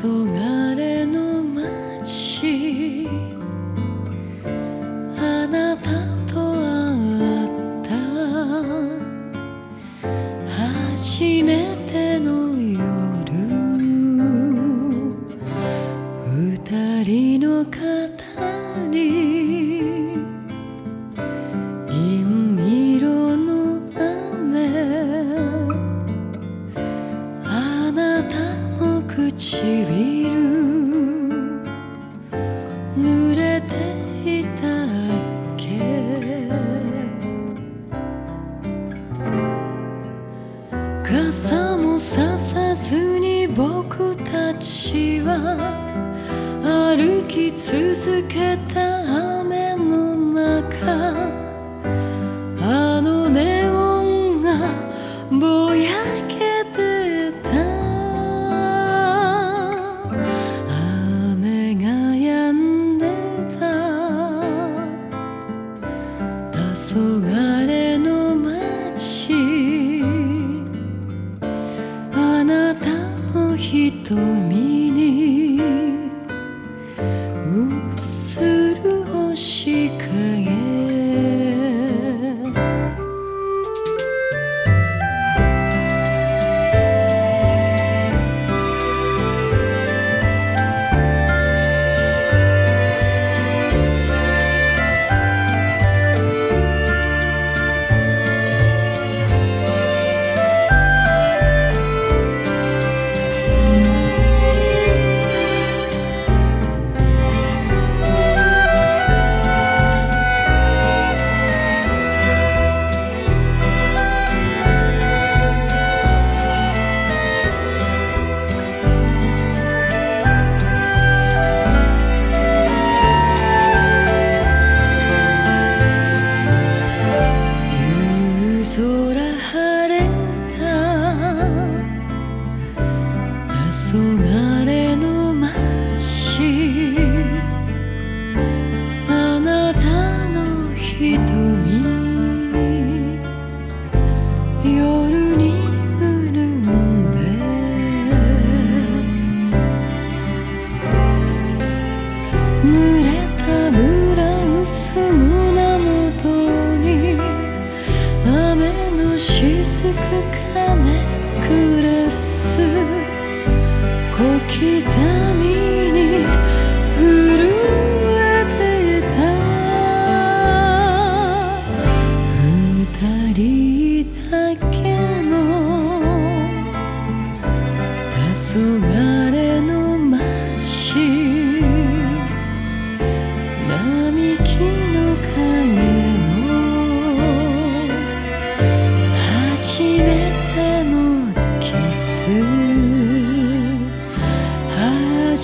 黄昏の街。あなたと会った。初めての夜。二人の肩傘もささずに僕たちは歩き続けた雨の中。あのネオンが僕濡れたブラウス胸元に雨の雫かネックレス小刻み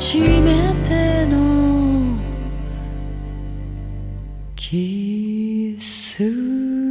初めてのキス